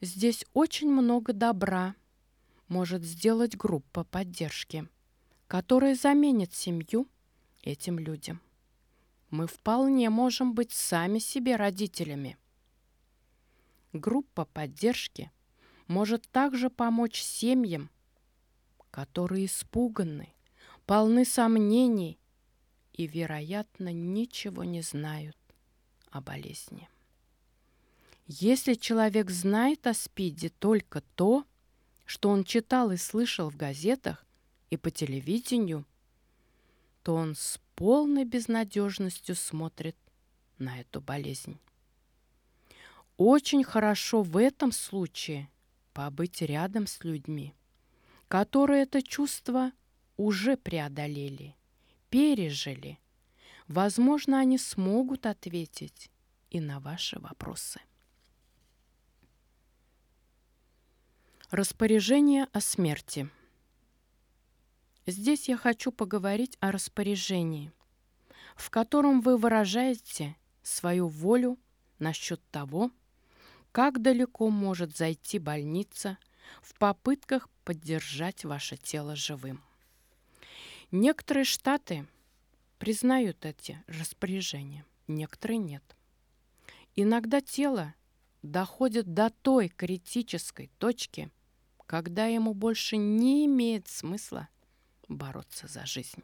Здесь очень много добра может сделать группа поддержки, которая заменит семью этим людям. Мы вполне можем быть сами себе родителями. Группа поддержки может также помочь семьям, которые испуганы, полны сомнений и, вероятно, ничего не знают о болезни. Если человек знает о СПИДе только то, что он читал и слышал в газетах и по телевидению, то он с полной безнадежностью смотрит на эту болезнь. Очень хорошо в этом случае побыть рядом с людьми, которые это чувство уже преодолели, пережили. Возможно, они смогут ответить и на ваши вопросы. Распоряжение о смерти. Здесь я хочу поговорить о распоряжении, в котором вы выражаете свою волю насчет того, как далеко может зайти больница в попытках поддержать ваше тело живым. Некоторые штаты признают эти распоряжения, некоторые нет. Иногда тело доходит до той критической точки, когда ему больше не имеет смысла бороться за жизнь.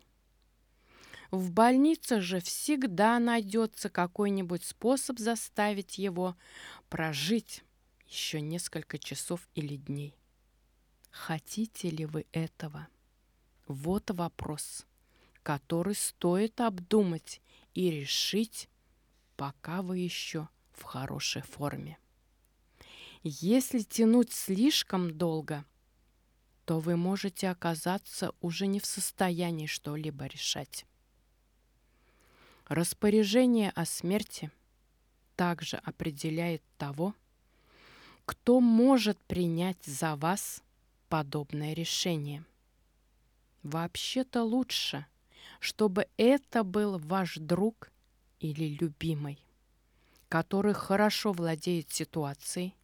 В больнице же всегда найдется какой-нибудь способ заставить его прожить еще несколько часов или дней. Хотите ли вы этого? Вот вопрос, который стоит обдумать и решить, пока вы еще в хорошей форме. Если тянуть слишком долго, то вы можете оказаться уже не в состоянии что-либо решать. Распоряжение о смерти также определяет того, кто может принять за вас подобное решение. Вообще-то лучше, чтобы это был ваш друг или любимый, который хорошо владеет ситуацией,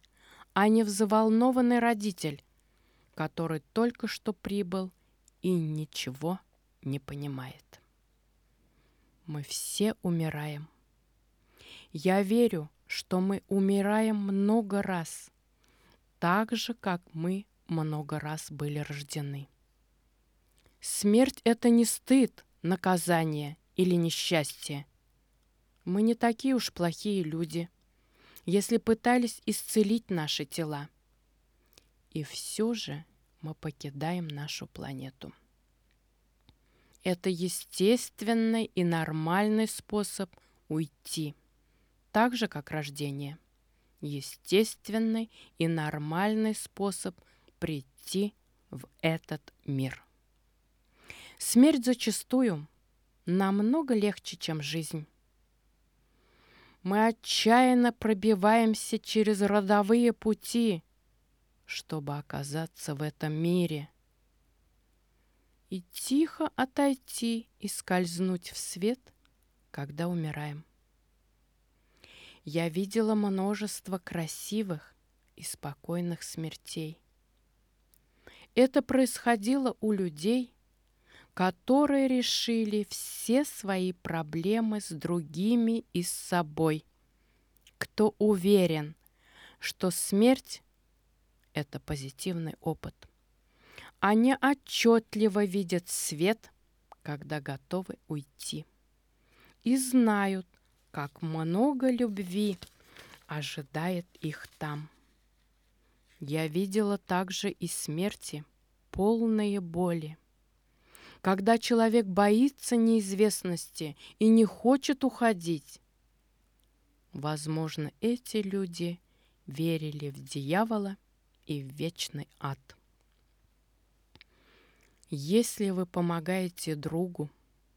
а не взволнованный родитель, который только что прибыл и ничего не понимает. Мы все умираем. Я верю, что мы умираем много раз, так же, как мы много раз были рождены. Смерть — это не стыд, наказание или несчастье. Мы не такие уж плохие люди — если пытались исцелить наши тела. И все же мы покидаем нашу планету. Это естественный и нормальный способ уйти, так же как рождение. Естественный и нормальный способ прийти в этот мир. Смерть зачастую намного легче, чем жизнь. Мы отчаянно пробиваемся через родовые пути, чтобы оказаться в этом мире. И тихо отойти и скользнуть в свет, когда умираем. Я видела множество красивых и спокойных смертей. Это происходило у людей, которые решили все свои проблемы с другими и с собой. Кто уверен, что смерть — это позитивный опыт. Они отчетливо видят свет, когда готовы уйти. И знают, как много любви ожидает их там. Я видела также и смерти, полные боли когда человек боится неизвестности и не хочет уходить. Возможно, эти люди верили в дьявола и в вечный ад. Если вы помогаете другу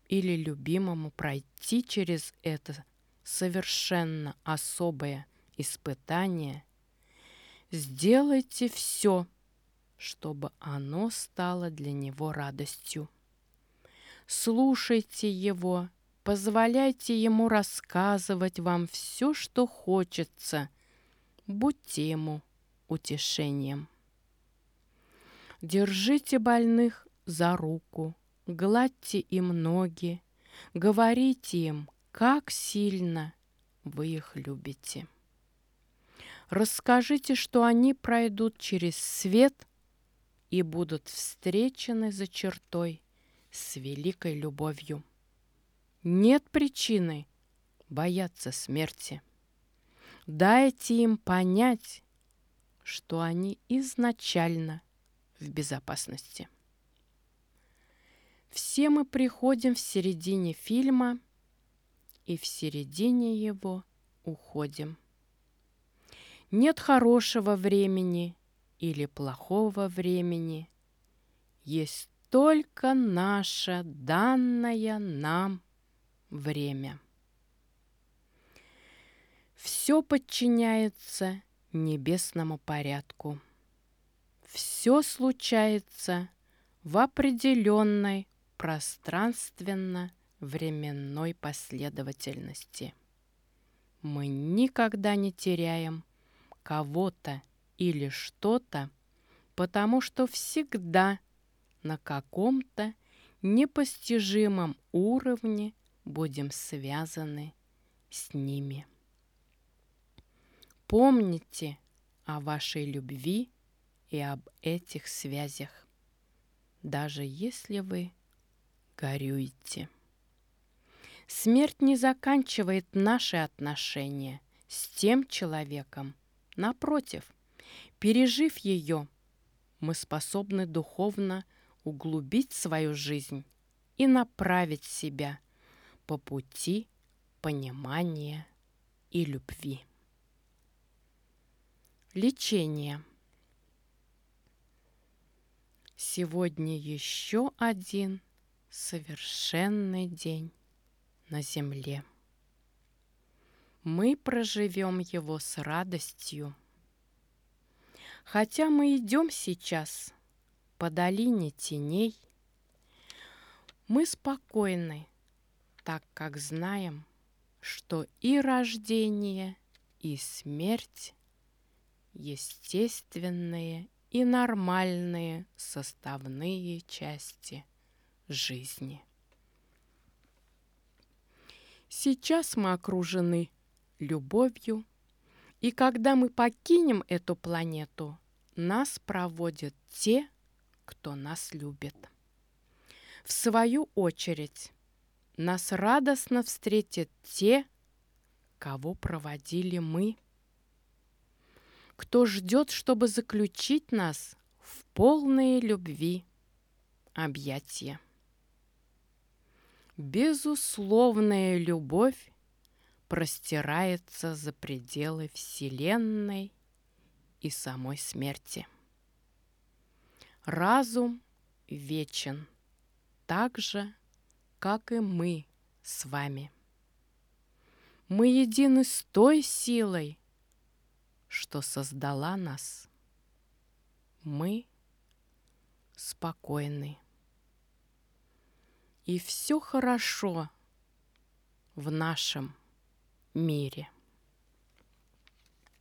или любимому пройти через это совершенно особое испытание, сделайте все, чтобы оно стало для него радостью слушайте его, позволяйте ему рассказывать вам все, что хочется. Будьте ему утешением. Держите больных за руку, гладьте им ноги, говорите им, как сильно вы их любите. Расскажите, что они пройдут через свет и будут встречены за чертой с великой любовью. Нет причины бояться смерти. Дайте им понять, что они изначально в безопасности. Все мы приходим в середине фильма и в середине его уходим. Нет хорошего времени или плохого времени. Есть только наше данное нам время. Все подчиняется небесному порядку. Все случается в определенной пространственно-временной последовательности. Мы никогда не теряем кого-то или что-то, потому что всегда на каком-то непостижимом уровне будем связаны с ними. Помните о вашей любви и об этих связях, даже если вы горюете. Смерть не заканчивает наши отношения с тем человеком, Напротив, пережив ее, мы способны духовно углубить свою жизнь и направить себя по пути понимания и любви. Лечение. Сегодня еще один совершенный день на земле мы проживем его с радостью. Хотя мы идем сейчас по долине теней, мы спокойны, так как знаем, что и рождение, и смерть естественные и нормальные составные части жизни. Сейчас мы окружены любовью. И когда мы покинем эту планету, нас проводят те, кто нас любит. В свою очередь, нас радостно встретят те, кого проводили мы. Кто ждет, чтобы заключить нас в полные любви объятия. Безусловная любовь простирается за пределы Вселенной и самой смерти. Разум вечен, так же, как и мы с вами. Мы едины с той силой, что создала нас. Мы спокойны. И все хорошо в нашем мире.